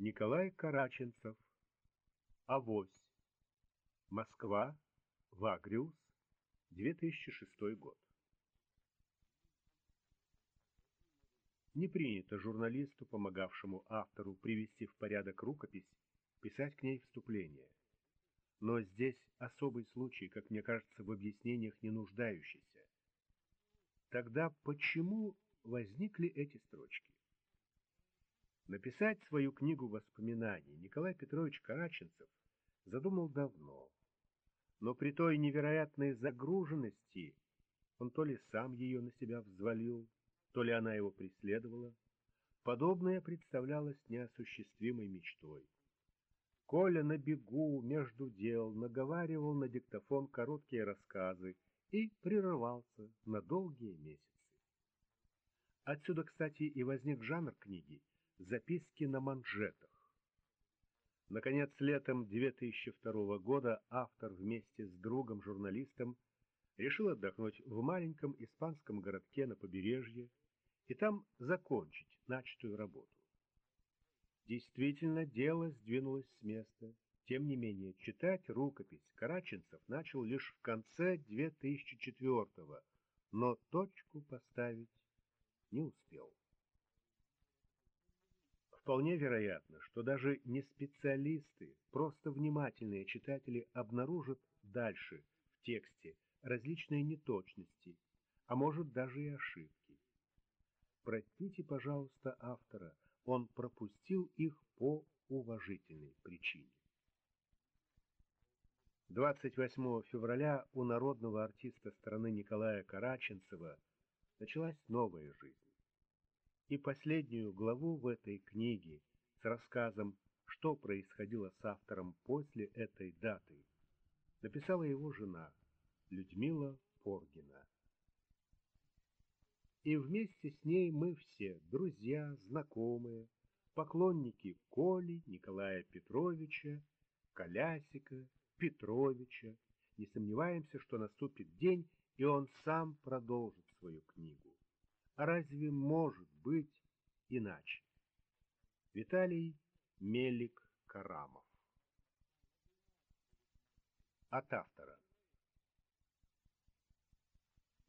Николай Караченцев. Авось. Москва. Вагриус. 2006 год. Не принято журналисту, помогавшему автору привести в порядок рукопись, писать к ней вступление. Но здесь особый случай, как мне кажется, в объяснениях не нуждающийся. Тогда почему возникли эти строчки? Написать свою книгу воспоминаний Николай Петрович Караченцев задумал давно, но при той невероятной загруженности он то ли сам ее на себя взвалил, то ли она его преследовала, подобное представлялось неосуществимой мечтой. Коля на бегу, между дел, наговаривал на диктофон короткие рассказы и прерывался на долгие месяцы. Отсюда, кстати, и возник жанр книги записки на манжетах. Наконец, летом 2002 года автор вместе с другом-журналистом решил отдохнуть в маленьком испанском городке на побережье и там закончить начатую работу. Действительно, дело сдвинулось с места. Тем не менее, читать рукопись Караченцев начал лишь в конце 2004-го, но точку поставить не успел. Вполне вероятно, что даже не специалисты, просто внимательные читатели обнаружат дальше в тексте различные неточности, а может даже и ошибки. Простите, пожалуйста, автора, он пропустил их по уважительной причине. 28 февраля у народного артиста страны Николая Караченцева началась новая жизнь и последнюю главу в этой книге с рассказом, что происходило с автором после этой даты, написала его жена Людмила Поргина. И вместе с ней мы все, друзья, знакомые, поклонники Коли, Николая Петровича, Колясика, Петровича, не сомневаемся, что наступит день, и он сам продолжит свою книгу. Разве может быть иначе? Виталий Мелик-Карамов От автора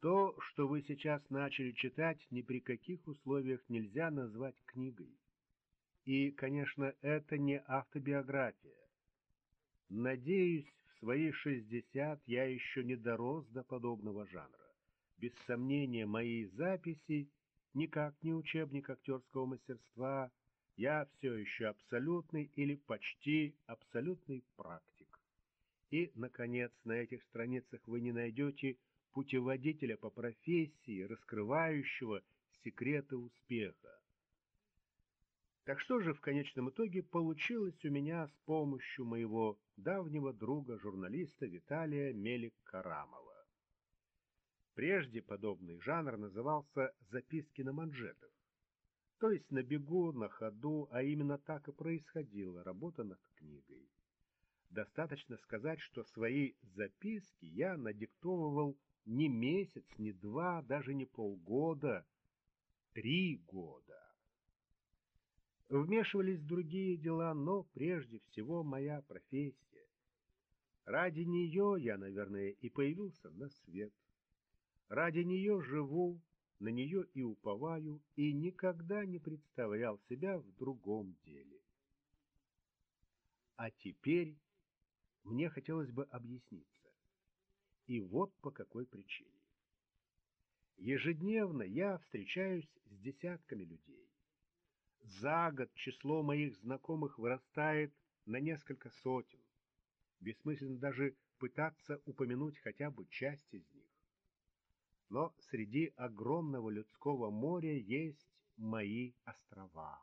То, что вы сейчас начали читать, ни при каких условиях нельзя назвать книгой. И, конечно, это не автобиография. Надеюсь, в свои шестьдесят я еще не дорос до подобного жанра без сомнения, мои записи никак не учебник актерского мастерства, я все еще абсолютный или почти абсолютный практик. И, наконец, на этих страницах вы не найдете путеводителя по профессии, раскрывающего секреты успеха. Так что же в конечном итоге получилось у меня с помощью моего давнего друга-журналиста Виталия Мелик-Карамова? Прежде подобный жанр назывался «записки на манжетах», то есть на бегу, на ходу, а именно так и происходила работа над книгой. Достаточно сказать, что свои записки я надиктовывал не месяц, не два, даже не полгода, три года. Вмешивались другие дела, но прежде всего моя профессия. Ради нее я, наверное, и появился на свет. Ради нее живу, на нее и уповаю, и никогда не представлял себя в другом деле. А теперь мне хотелось бы объясниться. И вот по какой причине. Ежедневно я встречаюсь с десятками людей. За год число моих знакомых вырастает на несколько сотен. Бессмысленно даже пытаться упомянуть хотя бы часть из них. Но среди огромного людского моря есть мои острова.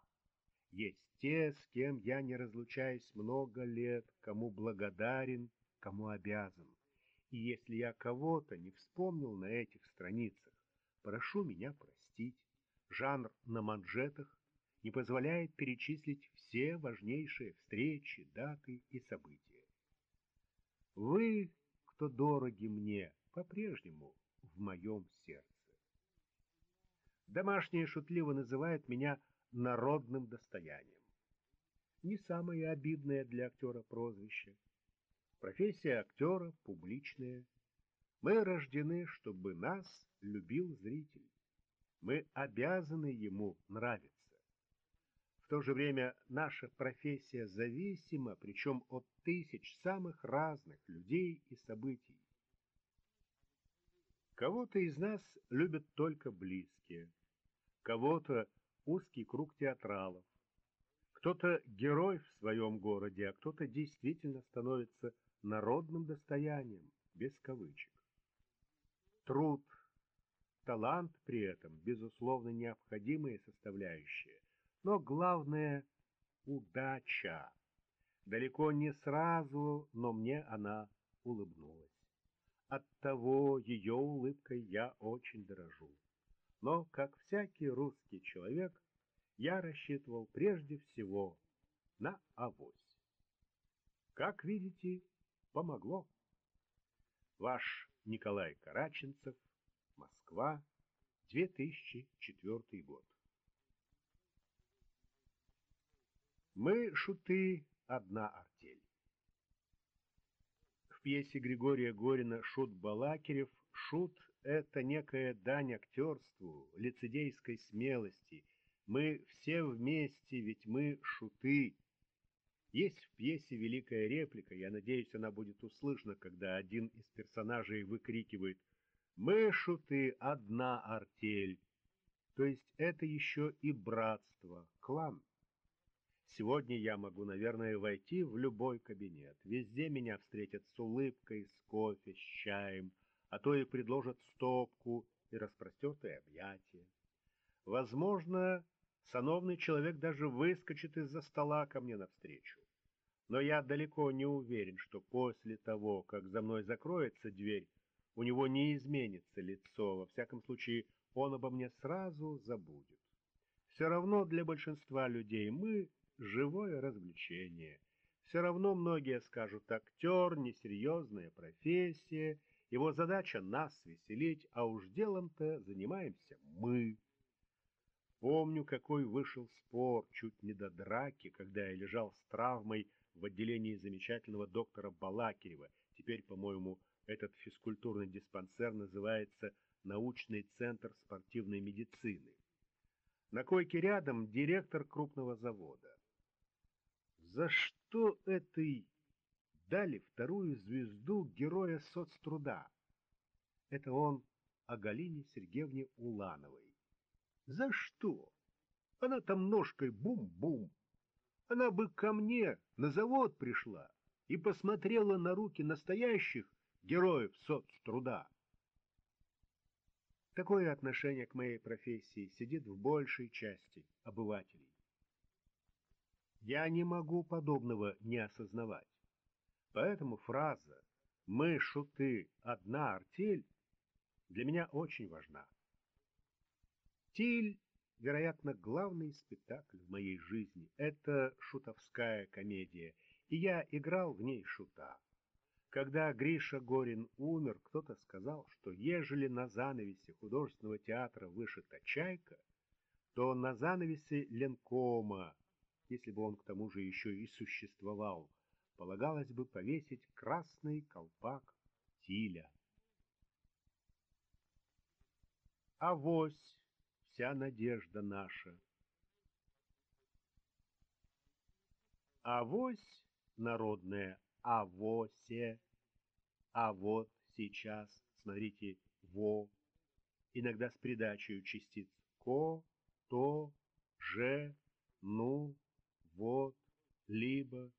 Есть те, с кем я не разлучаюсь много лет, кому благодарен, кому обязан. И если я кого-то не вспомнил на этих страницах, прошу меня простить. Жанр на манжетах не позволяет перечислить все важнейшие встречи, даты и события. Вы, кто дороги мне, по-прежнему в моем сердце. Домашние шутливо называют меня народным достоянием. не самое обидное для актера прозвище. Профессия актера публичная. Мы рождены, чтобы нас любил зритель. Мы обязаны ему нравиться. В то же время наша профессия зависима, причем от тысяч самых разных людей и событий. Кого-то из нас любят только близкие, кого-то узкий круг театралов, кто-то герой в своем городе, а кто-то действительно становится народным достоянием, без кавычек. Труд, талант при этом, безусловно, необходимые составляющие, но главное — удача. Далеко не сразу, но мне она улыбнулась. Оттого ее улыбкой я очень дорожу. Но, как всякий русский человек, я рассчитывал прежде всего на авось. Как видите, помогло. Ваш Николай Караченцев, Москва, 2004 год. Мы, шуты, одна артель пьесе Григория Горина «Шут Балакирев» шут — это некая дань актерству, лицедейской смелости. Мы все вместе, ведь мы шуты. Есть в пьесе великая реплика, я надеюсь, она будет услышана, когда один из персонажей выкрикивает «Мы, шуты, одна артель». То есть это еще и братство, клан. Сегодня я могу, наверное, войти в любой кабинет. Везде меня встретят с улыбкой, с кофе, с чаем, а то и предложат стопку и распростертые объятия. Возможно, сановный человек даже выскочит из-за стола ко мне навстречу. Но я далеко не уверен, что после того, как за мной закроется дверь, у него не изменится лицо, во всяком случае, он обо мне сразу забудет. Все равно для большинства людей мы живое развлечение. Все равно многие скажут, актер — несерьезная профессия, его задача нас веселить, а уж делом-то занимаемся мы. Помню, какой вышел спор чуть не до драки, когда я лежал с травмой в отделении замечательного доктора Балакирева. Теперь, по-моему, этот физкультурный диспансер называется «Научный центр спортивной медицины». На койке рядом директор крупного завода. За что этой дали вторую звезду героя соцтруда? Это он о Галине Сергеевне Улановой. За что? Она там ножкой бум-бум. Она бы ко мне на завод пришла и посмотрела на руки настоящих героев соцтруда. Такое отношение к моей профессии сидит в большей части обывателей. Я не могу подобного не осознавать. Поэтому фраза «Мы, шуты, одна артель» для меня очень важна. Тиль, вероятно, главный спектакль в моей жизни. Это шутовская комедия, и я играл в ней шута. Когда Гриша Горин умер, кто-то сказал, что ежели на занавесе художественного театра вышита чайка, то на занавесе Ленкома если бы он к тому же еще и существовал, полагалось бы повесить красный колпак Тиля. Авось вся надежда наша. Авось народная, авосе, а вот сейчас, смотрите, во, иногда с придачей частиц ко, то, же, ну, вот, либо,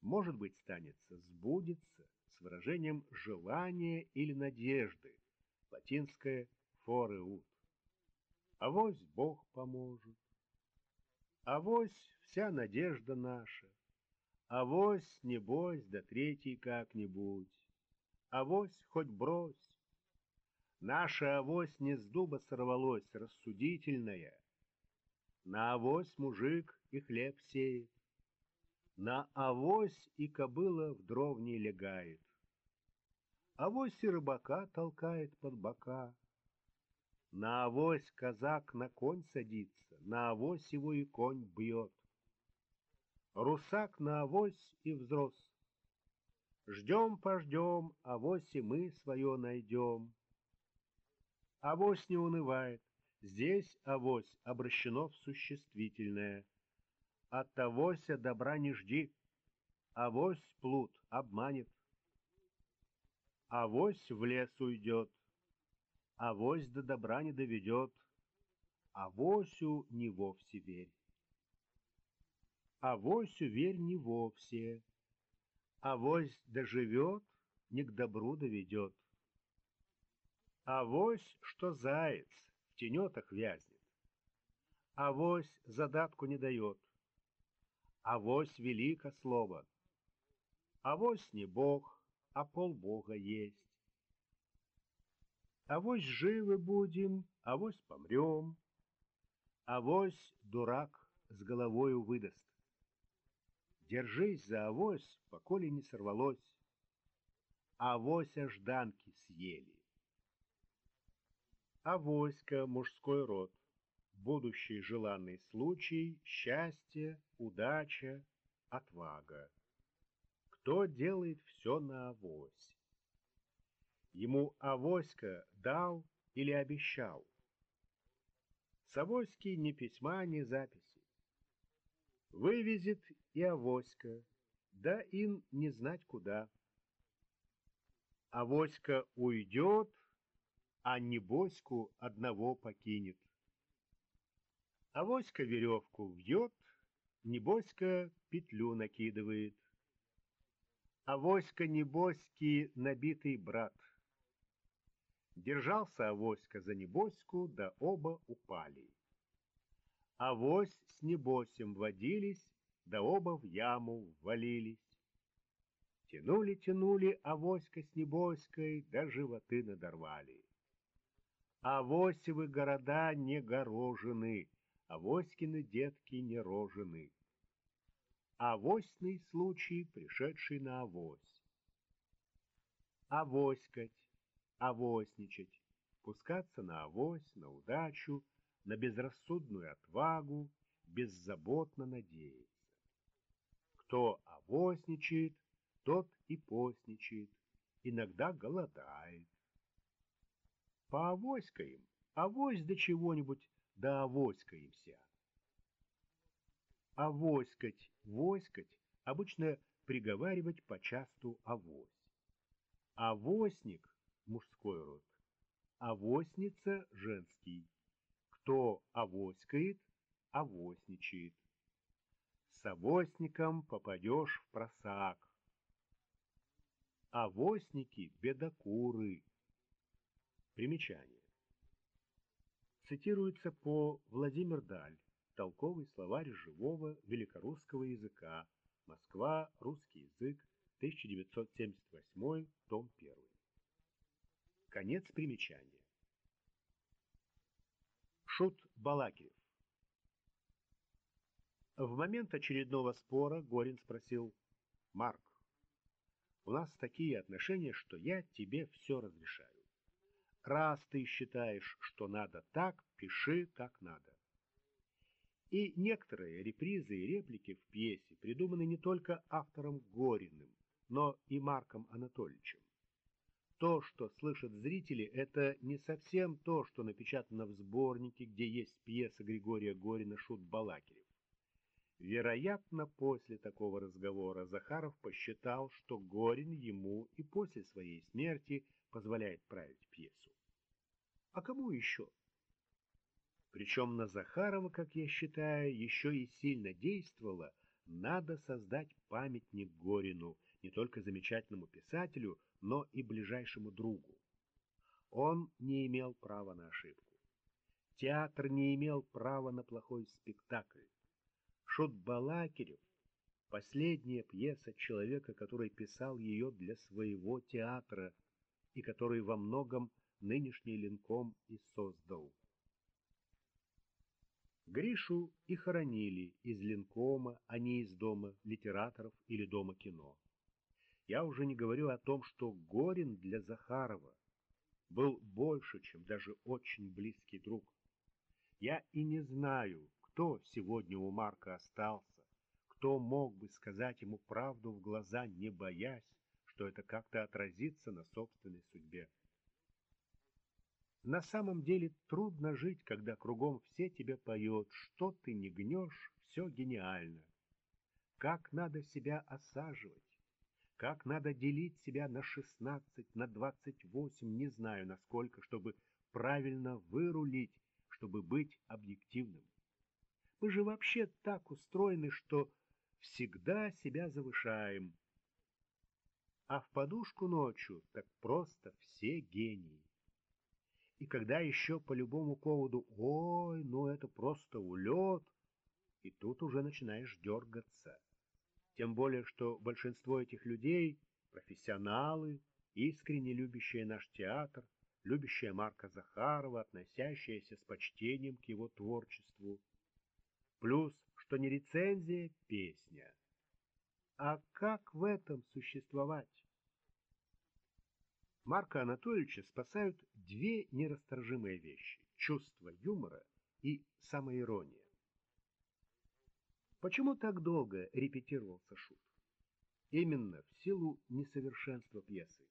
может быть, станется сбудется с выражением желания или надежды, латинское фореут. Авось Бог поможет, авось вся надежда наша, авось, не бойся, да третий как-нибудь, авось хоть брось. Наша авось не с дуба сорвалось, рассудительная. На авось мужик и хлеб сеет. На авось и кобыла в дровне легает. Авось и рыбака толкает под бока. На авось казак на конь садится, на авось его и конь бьет. Русак на авось и взрос. Ждем-пождем, авось и мы свое найдем. Авось не унывает, здесь авось обращено в существительное. От авося добра не жди, авось плут обманет. Авось в лес уйдет, авось до добра не доведет, авосю не вовсе верь. Авосю верь не вовсе, авось доживет, не к добру доведет. Авось, что заяц в тенетах вязнет, авось задатку не дает, авось велико слово, авось не бог, а полбога есть. Авось живы будем, авось помрем, авось дурак с головою выдаст. Держись за авось, поколе не сорвалось, авося жданки съели. Авоська — мужской род, будущий желанный случай, счастье, удача, отвага. Кто делает все на авось? Ему авоська дал или обещал? С авоськи ни письма, ни записи. Вывезет и авоська, да ин не знать куда. Авоська уйдет, а небоську одного покинет. Авоська веревку вьет, небоська петлю накидывает. Авоська небоськи набитый брат. Держался авоська за небоську, да оба упали. Авось с небосем водились, да оба в яму ввалились. Тянули-тянули авоська с небоськой, да животы надорвали. Авосевы города не горожены, Авоськины детки не рожены. Авосьный случай, пришедший на авось. Авоськать, авосничать, пускаться на авось, на удачу, на безрассудную отвагу, беззаботно надеяться. Кто авосничает, тот и постничает, иногда голодает поавоськаем, авось до чего-нибудь да авоськаемся. Авоськать, воськать обычно приговаривать почасту авось. Авосник – мужской род, авосница – женский. Кто авоськает, авосничает. С авосником попадешь в просак. Авосники – бедокуры, Примечание. Цитируется по Владимир Даль, толковый словарь живого великорусского языка, Москва, русский язык, 1978, том 1. Конец примечания. Шут Балакирев В момент очередного спора Горин спросил, «Марк, у нас такие отношения, что я тебе все разрешаю. Раз ты считаешь, что надо так, пиши как надо. И некоторые репризы и реплики в пьесе придуманы не только автором Гориным, но и Марком Анатольевичем. То, что слышат зрители, это не совсем то, что напечатано в сборнике, где есть пьеса Григория Горина «Шут Балакирев». Вероятно, после такого разговора Захаров посчитал, что Горин ему и после своей смерти позволяет править пьесу. А кому еще? Причем на Захарова, как я считаю, еще и сильно действовало «надо создать памятник Горину, не только замечательному писателю, но и ближайшему другу». Он не имел права на ошибку. Театр не имел права на плохой спектакль. Шут Балакирев — последняя пьеса человека, который писал ее для своего театра и который во многом нынешний линком и создал. Гришу и хоронили из линкома, а не из дома литераторов или дома кино. Я уже не говорю о том, что Горин для Захарова был больше, чем даже очень близкий друг. Я и не знаю, кто сегодня у Марка остался, кто мог бы сказать ему правду в глаза, не боясь, что это как-то отразится на собственной судьбе? На самом деле трудно жить, когда кругом все тебе поют, что ты не гнешь, все гениально. Как надо себя осаживать, как надо делить себя на 16, на 28, не знаю насколько, чтобы правильно вырулить, чтобы быть объективным. Мы же вообще так устроены, что всегда себя завышаем. А в подушку ночью так просто все гении. И когда еще по любому поводу «Ой, ну это просто улет», и тут уже начинаешь дергаться. Тем более, что большинство этих людей — профессионалы, искренне любящие наш театр, любящие Марка Захарова, относящиеся с почтением к его творчеству. Плюс, что не рецензия, песня. А как в этом существовать? Марка Анатольевича спасают две нерасторжимые вещи — чувство юмора и самоирония. Почему так долго репетировался шут? Именно в силу несовершенства пьесы.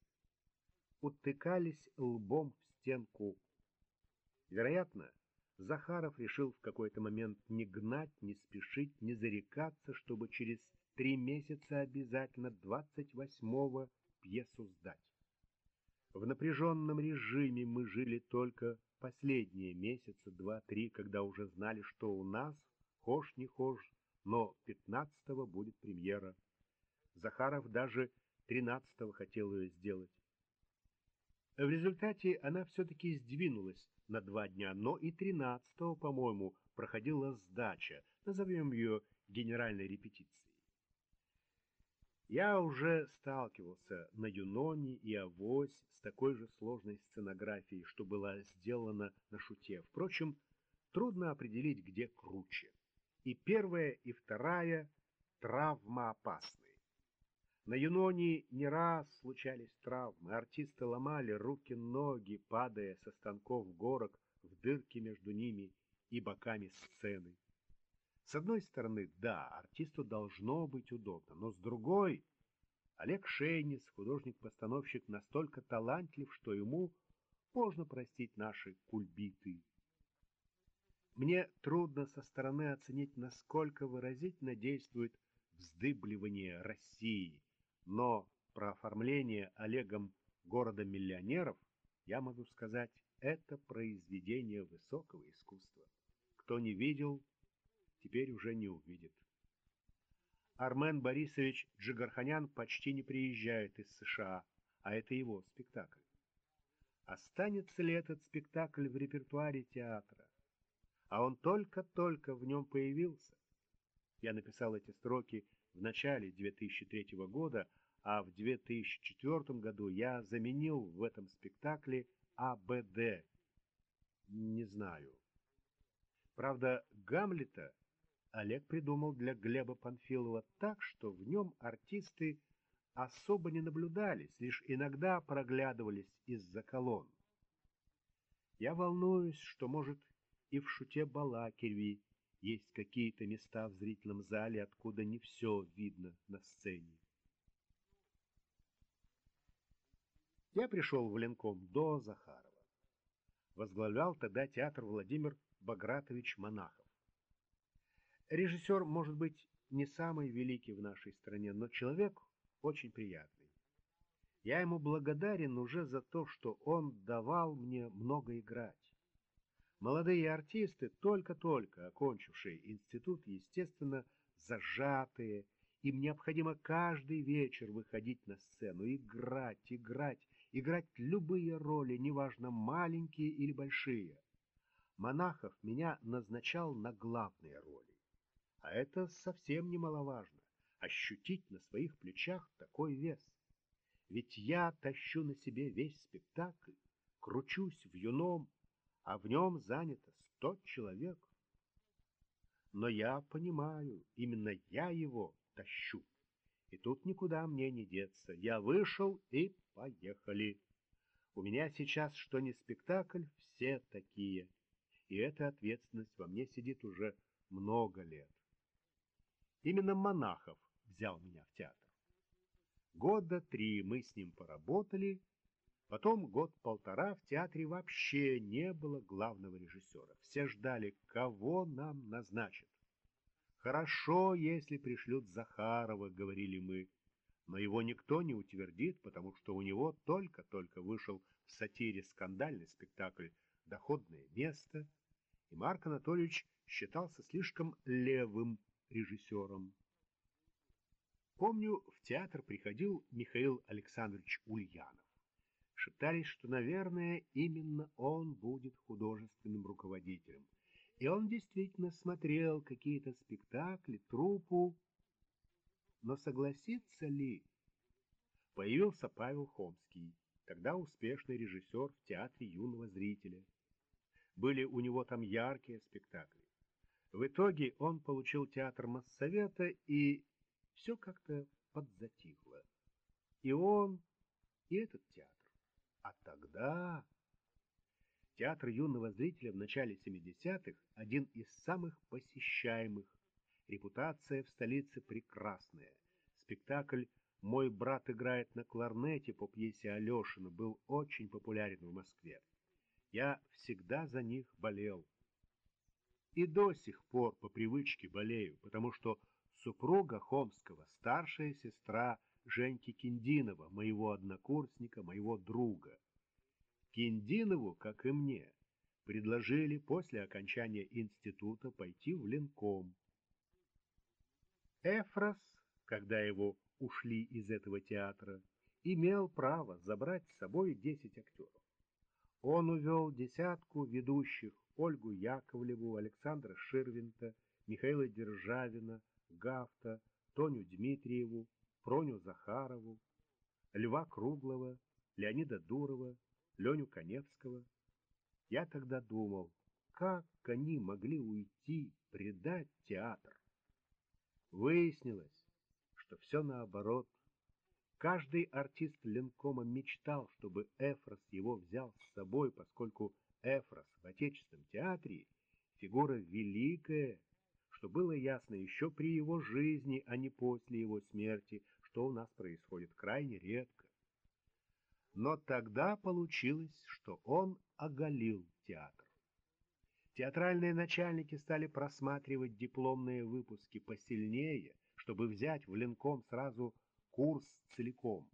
Утыкались лбом в стенку. Вероятно, Захаров решил в какой-то момент не гнать, не спешить, не зарекаться, чтобы через три месяца обязательно 28-го пьесу сдать. В напряженном режиме мы жили только последние месяца два-три, когда уже знали, что у нас, хошь не хошь, но 15-го будет премьера. Захаров даже 13-го хотел ее сделать. В результате она все-таки сдвинулась на два дня, но и 13-го, по-моему, проходила сдача, назовем ее генеральной репетицией. Я уже сталкивался на Юноне и Авось с такой же сложной сценографией, что была сделана на шуте. Впрочем, трудно определить, где круче. И первая, и вторая травмоопасны. На Юноне не раз случались травмы, артисты ломали руки-ноги, падая со станков горок в дырки между ними и боками сцены. С одной стороны, да, артисту должно быть удобно, но с другой, Олег Шейнис, художник-постановщик, настолько талантлив, что ему можно простить наши кульбиты. Мне трудно со стороны оценить, насколько выразительно действует вздыбливание России, но про оформление Олегом города миллионеров я могу сказать, это произведение высокого искусства. Кто не видел, теперь уже не увидит. Армен Борисович Джигарханян почти не приезжает из США, а это его спектакль. Останется ли этот спектакль в репертуаре театра? А он только-только в нем появился. Я написал эти строки в начале 2003 года, а в 2004 году я заменил в этом спектакле АБД. Не знаю. Правда, Гамлета Олег придумал для Глеба Панфилова так, что в нем артисты особо не наблюдались, лишь иногда проглядывались из-за колонн. Я волнуюсь, что, может, и в шуте Балакирви есть какие-то места в зрительном зале, откуда не все видно на сцене. Я пришел в Ленком до Захарова. Возглавлял тогда театр Владимир Багратович Монахов. Режиссер, может быть, не самый великий в нашей стране, но человек очень приятный. Я ему благодарен уже за то, что он давал мне много играть. Молодые артисты, только-только окончившие институт, естественно, зажатые, им необходимо каждый вечер выходить на сцену, играть, играть, играть любые роли, неважно, маленькие или большие. Монахов меня назначал на главные роли. А это совсем немаловажно — ощутить на своих плечах такой вес. Ведь я тащу на себе весь спектакль, кручусь в юном, а в нем занято сто человек. Но я понимаю, именно я его тащу. И тут никуда мне не деться. Я вышел и поехали. У меня сейчас что не спектакль, все такие. И эта ответственность во мне сидит уже много лет. Именно Монахов взял меня в театр. Года три мы с ним поработали, потом год-полтора в театре вообще не было главного режиссера. Все ждали, кого нам назначат. Хорошо, если пришлют Захарова, говорили мы, но его никто не утвердит, потому что у него только-только вышел в сатире скандальный спектакль «Доходное место», и Марк Анатольевич считался слишком левым режиссером. Помню, в театр приходил Михаил Александрович Ульянов. Шептались, что, наверное, именно он будет художественным руководителем. И он действительно смотрел какие-то спектакли, труппу. Но согласится ли? Появился Павел Хомский, тогда успешный режиссер в театре юного зрителя. Были у него там яркие спектакли. В итоге он получил театр Моссовета, и все как-то подзатихло. И он, и этот театр. А тогда... Театр юного зрителя в начале 70-х один из самых посещаемых. Репутация в столице прекрасная. Спектакль «Мой брат играет на кларнете» по пьесе Алешина был очень популярен в Москве. Я всегда за них болел. И до сих пор по привычке болею, потому что супруга Хомского, старшая сестра Женьки Киндинова, моего однокурсника, моего друга. Киндинову, как и мне, предложили после окончания института пойти в Ленком. Эфрос, когда его ушли из этого театра, имел право забрать с собой десять актеров. Он увел десятку ведущих Ольгу Яковлеву, Александра Ширвинта, Михаила Державина, Гафта, Тоню Дмитриеву, Проню Захарову, Льва Круглого, Леонида Дурова, Леню Коневского. Я тогда думал, как они могли уйти, предать театр. Выяснилось, что все наоборот. Каждый артист Ленкома мечтал, чтобы Эфрос его взял с собой, поскольку Эфрос в Отечественном театре фигура великая, что было ясно еще при его жизни, а не после его смерти, что у нас происходит крайне редко. Но тогда получилось, что он оголил театр. Театральные начальники стали просматривать дипломные выпуски посильнее, чтобы взять в Ленком сразу курс целиком.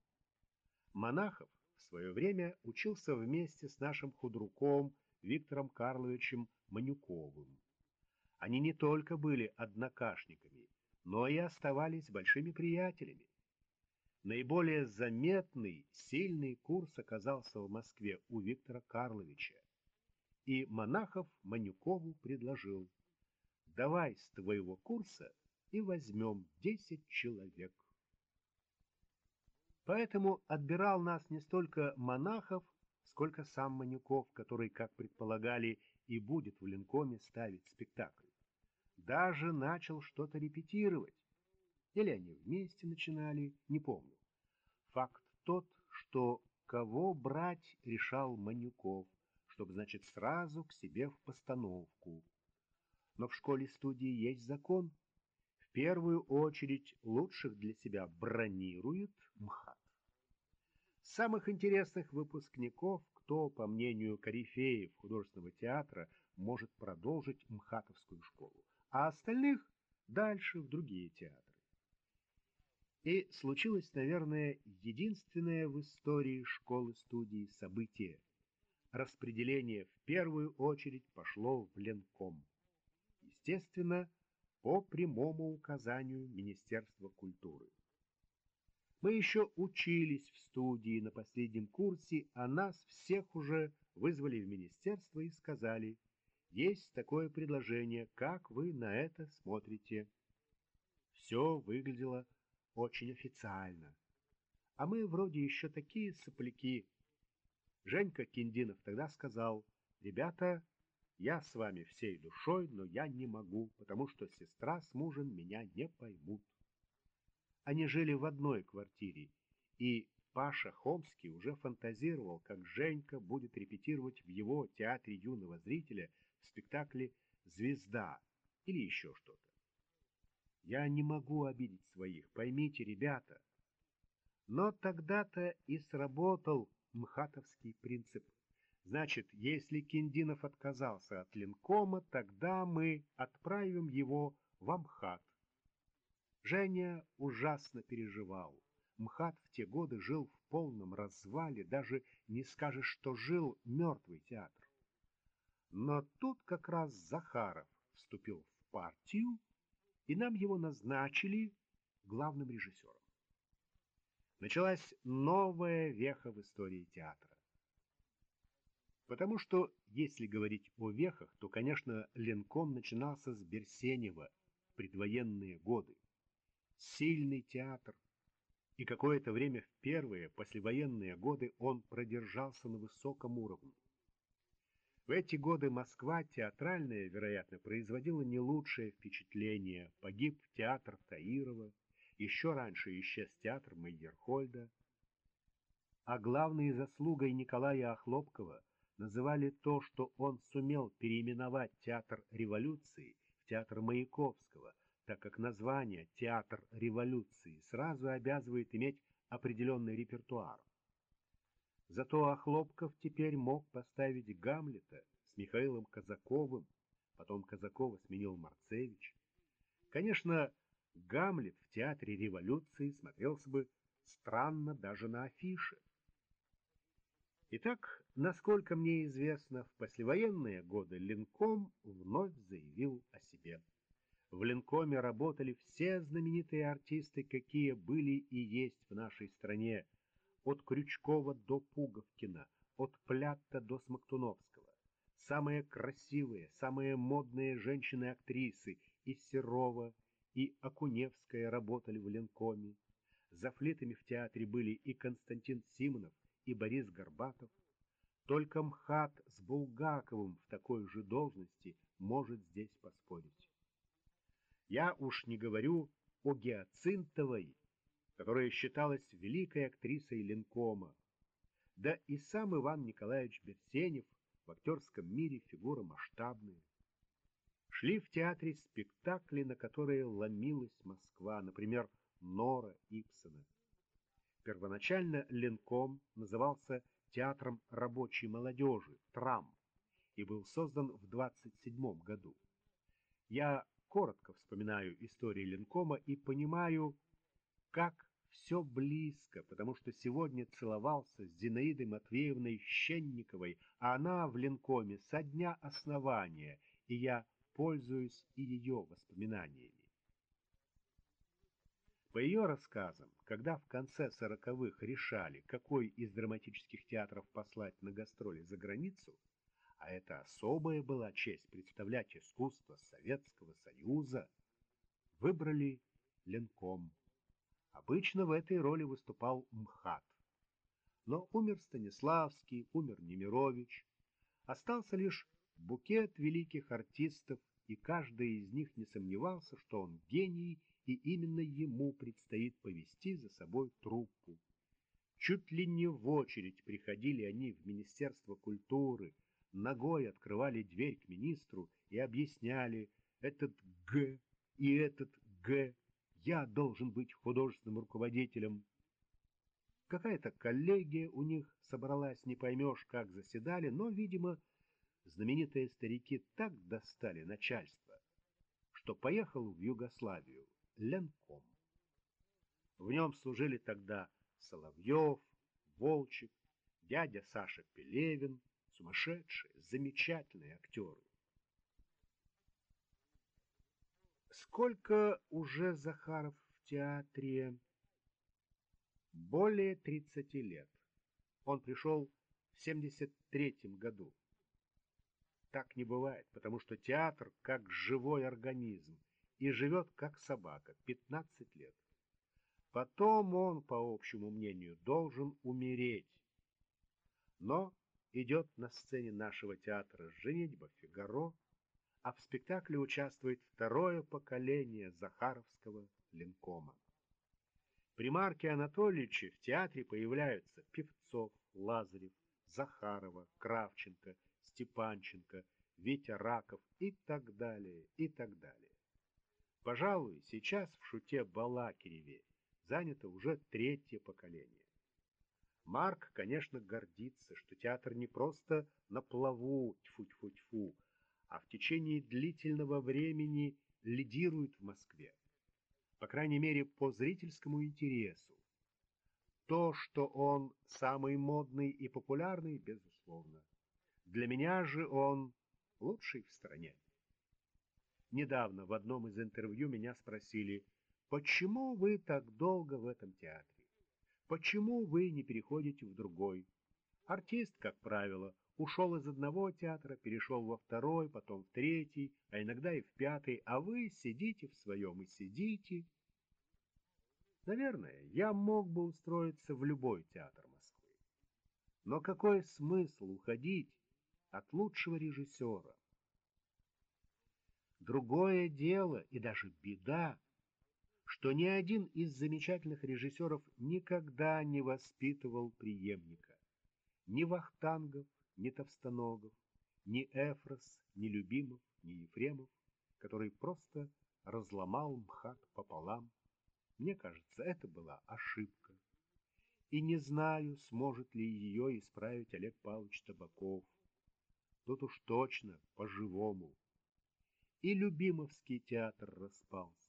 Монахов свое время учился вместе с нашим худруком Виктором Карловичем Манюковым. Они не только были однокашниками, но и оставались большими приятелями. Наиболее заметный, сильный курс оказался в Москве у Виктора Карловича. И Монахов Манюкову предложил, давай с твоего курса и возьмем десять человек. Поэтому отбирал нас не столько монахов, сколько сам Манюков, который, как предполагали, и будет в Ленкоме ставить спектакль. Даже начал что-то репетировать. Или они вместе начинали, не помню. Факт тот, что кого брать решал Манюков, чтобы, значит, сразу к себе в постановку. Но в школе-студии есть закон. В первую очередь лучших для себя бронирует МХАТ самых интересных выпускников, кто, по мнению корифеев художественного театра, может продолжить МХАТовскую школу, а остальных дальше в другие театры. И случилось, наверное, единственное в истории школы-студии событие. Распределение в первую очередь пошло в Ленком. Естественно, по прямому указанию Министерства культуры. Мы еще учились в студии на последнем курсе, а нас всех уже вызвали в министерство и сказали, есть такое предложение, как вы на это смотрите? Все выглядело очень официально. А мы вроде еще такие сопляки. Женька Киндинов тогда сказал, ребята, я с вами всей душой, но я не могу, потому что сестра с мужем меня не поймут. Они жили в одной квартире, и Паша Хомский уже фантазировал, как Женька будет репетировать в его театре юного зрителя в спектакле «Звезда» или еще что-то. Я не могу обидеть своих, поймите, ребята. Но тогда-то и сработал мхатовский принцип. Значит, если Киндинов отказался от линкома, тогда мы отправим его в МХАТ. Женя ужасно переживал. МХАТ в те годы жил в полном развале, даже не скажешь, что жил мертвый театр. Но тут как раз Захаров вступил в партию, и нам его назначили главным режиссером. Началась новая веха в истории театра. Потому что, если говорить о вехах, то, конечно, Ленком начинался с Берсенева в предвоенные годы. Сильный театр, и какое-то время в первые послевоенные годы он продержался на высоком уровне. В эти годы Москва театральная, вероятно, производила не лучшее впечатление. Погиб театр Таирова, еще раньше исчез театр Мейерхольда. А главной заслугой Николая Охлопкова называли то, что он сумел переименовать театр революции в театр Маяковского, так как название «Театр революции» сразу обязывает иметь определенный репертуар. Зато Охлопков теперь мог поставить Гамлета с Михаилом Казаковым, потом Казакова сменил Марцевич. Конечно, Гамлет в театре революции смотрелся бы странно даже на афише. Итак, насколько мне известно, в послевоенные годы Ленком вновь заявил о себе. В Ленкоме работали все знаменитые артисты, какие были и есть в нашей стране, от Крючкова до Пуговкина, от Плятта до Смоктуновского. Самые красивые, самые модные женщины-актрисы и Серова, и Акуневская работали в Ленкоме. За флитами в театре были и Константин Симонов, и Борис Горбатов. Только МХАТ с Булгаковым в такой же должности может здесь поспорить. Я уж не говорю о Геоцинтовой, которая считалась великой актрисой Ленкома. Да и сам Иван Николаевич Берсенев в актерском мире фигура масштабная. Шли в театре спектакли, на которые ломилась Москва, например, Нора Ипсона. Первоначально Ленком назывался Театром рабочей молодежи, ТРАМ, и был создан в 27 году. Я коротко вспоминаю историю Ленкома и понимаю, как все близко, потому что сегодня целовался с Зинаидой Матвеевной Щенниковой, а она в Ленкоме со дня основания, и я пользуюсь и ее воспоминаниями. По ее рассказам, когда в конце сороковых решали, какой из драматических театров послать на гастроли за границу, а это особая была честь представлять искусство Советского Союза, выбрали Ленком. Обычно в этой роли выступал МХАТ. Но умер Станиславский, умер Немирович. Остался лишь букет великих артистов, и каждый из них не сомневался, что он гений, и именно ему предстоит повести за собой труппу. Чуть ли не в очередь приходили они в Министерство культуры, ногой открывали дверь к министру и объясняли «этот Г и этот Г, я должен быть художественным руководителем». Какая-то коллегия у них собралась, не поймешь, как заседали, но, видимо, знаменитые старики так достали начальство, что поехал в Югославию Ленком. В нем служили тогда Соловьев, Волчек, дядя Саша Пелевин, сумасшедшие, замечательные актеры. Сколько уже Захаров в театре? Более 30 лет. Он пришел в 73 году. Так не бывает, потому что театр как живой организм и живет как собака 15 лет. Потом он, по общему мнению, должен умереть. Но идет на сцене нашего театра «Женитьба Фигаро», а в спектакле участвует второе поколение Захаровского линкома. При Марке Анатольевиче в театре появляются Певцов, Лазарев, Захарова, Кравченко, Степанченко, Витя Раков и так далее, и так далее. Пожалуй, сейчас в шуте Балакиреве занято уже третье поколение. Марк, конечно, гордится, что театр не просто на плаву, тьфу-тьфу-тьфу, а в течение длительного времени лидирует в Москве. По крайней мере, по зрительскому интересу. То, что он самый модный и популярный, безусловно. Для меня же он лучший в стране. Недавно в одном из интервью меня спросили, почему вы так долго в этом театре? Почему вы не переходите в другой? Артист, как правило, ушел из одного театра, перешел во второй, потом в третий, а иногда и в пятый, а вы сидите в своем и сидите. Наверное, я мог бы устроиться в любой театр Москвы. Но какой смысл уходить от лучшего режиссера? Другое дело и даже беда, что ни один из замечательных режиссеров никогда не воспитывал преемника. Ни Вахтангов, ни Товстоногов, ни Эфрос, ни Любимов, ни Ефремов, который просто разломал МХАТ пополам. Мне кажется, это была ошибка. И не знаю, сможет ли ее исправить Олег Павлович Табаков. Тут уж точно по-живому. И Любимовский театр распался.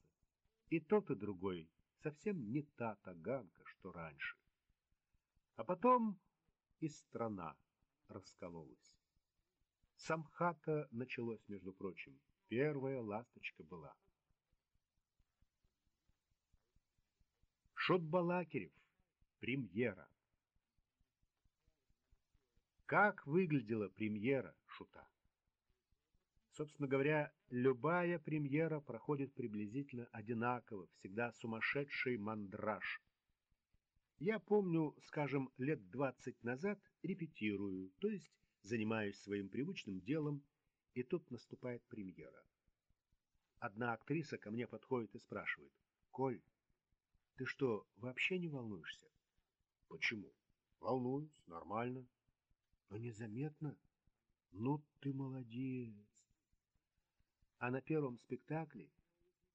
И тот, и другой совсем не та таганка, что раньше. А потом и страна раскололась. Самхата началось, между прочим. Первая ласточка была. Шот Балакирев. Премьера. Как выглядела премьера Шута? Собственно говоря, любая премьера проходит приблизительно одинаково, всегда сумасшедший мандраж. Я помню, скажем, лет двадцать назад репетирую, то есть занимаюсь своим привычным делом, и тут наступает премьера. Одна актриса ко мне подходит и спрашивает, «Коль, ты что, вообще не волнуешься?» «Почему?» «Волнуюсь, нормально». «Но незаметно?» «Ну ты молодец!» А на первом спектакле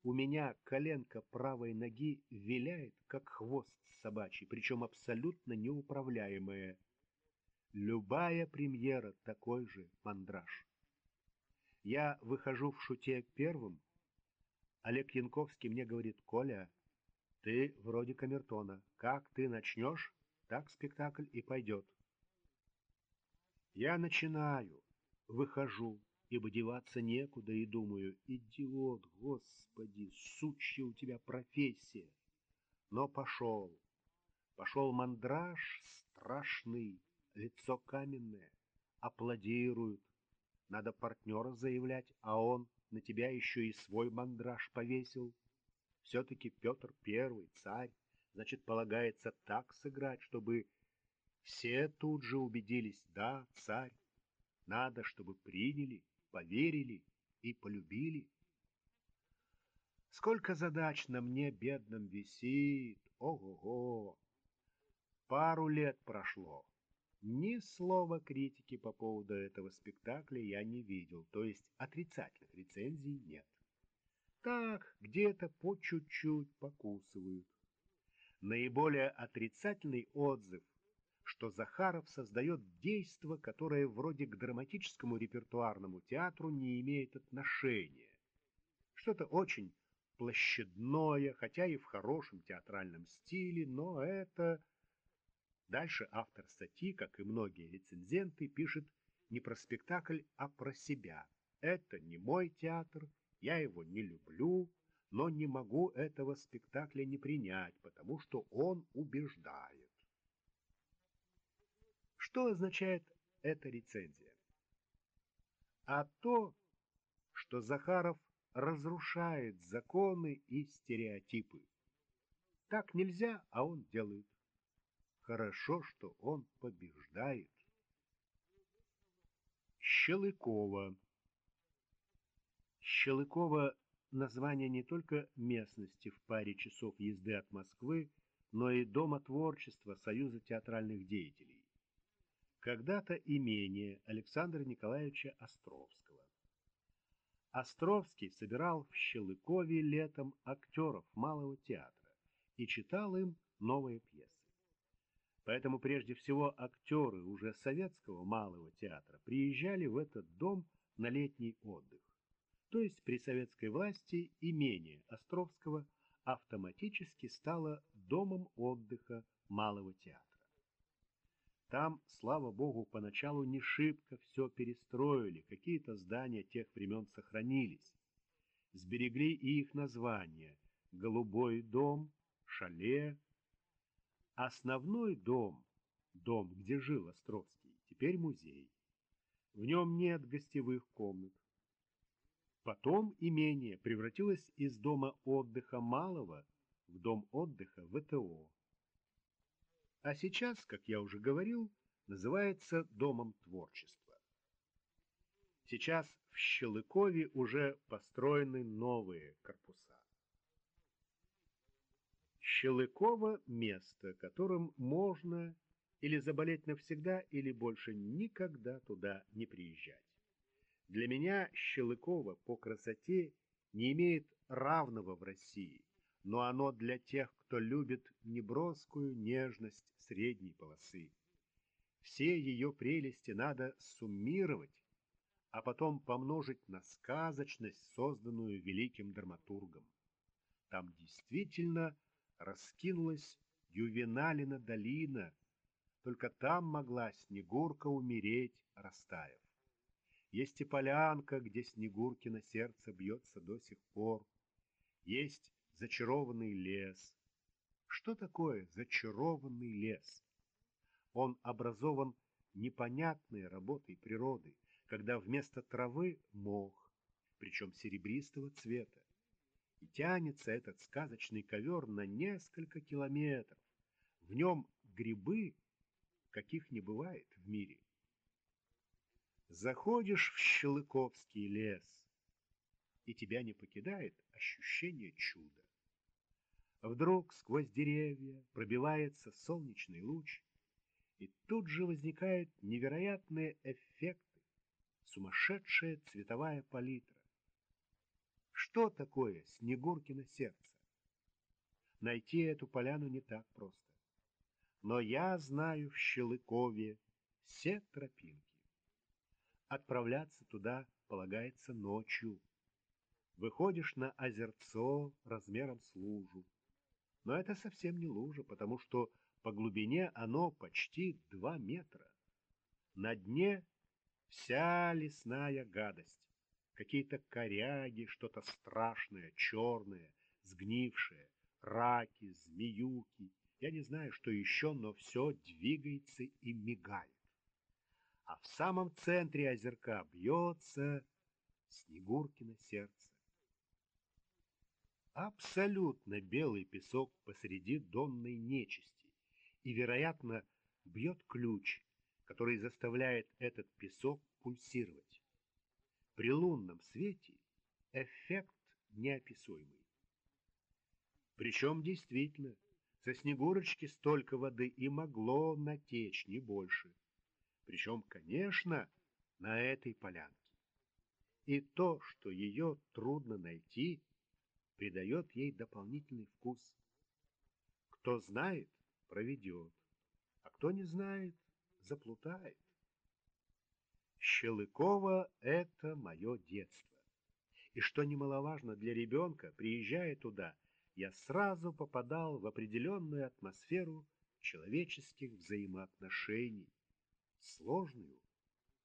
у меня коленка правой ноги виляет, как хвост собачий, причем абсолютно неуправляемая. Любая премьера такой же мандраж. Я выхожу в шуте первым. Олег Янковский мне говорит, Коля, ты вроде камертона. Как ты начнешь, так спектакль и пойдет. Я начинаю, выхожу, ибо деваться некуда, и думаю, идиот, господи, сучья у тебя профессия. Но пошел, пошел мандраж страшный, лицо каменное, аплодируют. Надо партнера заявлять, а он на тебя еще и свой мандраж повесил. Все-таки Петр Первый, царь, значит, полагается так сыграть, чтобы все тут же убедились, да, царь, надо, чтобы приняли поверили и полюбили. Сколько задач на мне, бедном, висит, ого-го! Пару лет прошло. Ни слова критики по поводу этого спектакля я не видел, то есть отрицательных рецензий нет. Так, где-то по чуть-чуть покусывают. Наиболее отрицательный отзыв что Захаров создает действо, которое вроде к драматическому репертуарному театру не имеет отношения. Что-то очень площадное, хотя и в хорошем театральном стиле, но это... Дальше автор статьи, как и многие рецензенты, пишет не про спектакль, а про себя. Это не мой театр, я его не люблю, но не могу этого спектакля не принять, потому что он убеждает. Что означает эта рецензия? А то, что Захаров разрушает законы и стереотипы. Так нельзя, а он делает. Хорошо, что он побеждает. Щелыкова Щелыкова – название не только местности в паре часов езды от Москвы, но и Дома творчества Союза театральных деятелей когда-то имение Александра Николаевича Островского. Островский собирал в Щелыкове летом актеров Малого театра и читал им новые пьесы. Поэтому прежде всего актеры уже советского Малого театра приезжали в этот дом на летний отдых. То есть при советской власти имение Островского автоматически стало домом отдыха Малого театра. Там, слава богу, поначалу не шибко все перестроили, какие-то здания тех времен сохранились. Сберегли и их названия – Голубой дом, Шале. Основной дом, дом, где жил Островский, теперь музей. В нем нет гостевых комнат. Потом имение превратилось из дома отдыха малого в дом отдыха ВТО а сейчас, как я уже говорил, называется Домом творчества. Сейчас в Щелыкове уже построены новые корпуса. Щелыково – место, которым можно или заболеть навсегда, или больше никогда туда не приезжать. Для меня Щелыково по красоте не имеет равного в России, но оно для тех, кто любит неброскую нежность средней полосы. Все ее прелести надо суммировать, а потом помножить на сказочность, созданную великим драматургом. Там действительно раскинулась Ювеналина долина, только там могла Снегурка умереть, растаяв. Есть и полянка, где Снегурки на сердце бьется до сих пор. Есть зачарованный лес, что такое зачарованный лес? Он образован непонятной работой природы, когда вместо травы мох, причем серебристого цвета. И тянется этот сказочный ковер на несколько километров. В нем грибы, каких не бывает в мире. Заходишь в Щелыковский лес, и тебя не покидает ощущение чуда. Вдруг сквозь деревья пробивается солнечный луч, и тут же возникают невероятные эффекты, сумасшедшая цветовая палитра. Что такое Снегуркино сердце? Найти эту поляну не так просто. Но я знаю в Щелыкове все тропинки. Отправляться туда полагается ночью. Выходишь на озерцо размером с лужу. Но это совсем не лужа, потому что по глубине оно почти два метра. На дне вся лесная гадость. Какие-то коряги, что-то страшное, черное, сгнившее, раки, змеюки. Я не знаю, что еще, но все двигается и мигает. А в самом центре озерка бьется Снегуркино сердце абсолютно белый песок посреди донной нечисти, и, вероятно, бьет ключ, который заставляет этот песок пульсировать. При лунном свете эффект неописуемый. Причем действительно, со Снегурочки столько воды и могло натечь, не больше. Причем, конечно, на этой полянке. И то, что ее трудно найти, придает ей дополнительный вкус. Кто знает, проведет, а кто не знает, заплутает. Щелыкова — это мое детство. И что немаловажно для ребенка, приезжая туда, я сразу попадал в определенную атмосферу человеческих взаимоотношений, сложную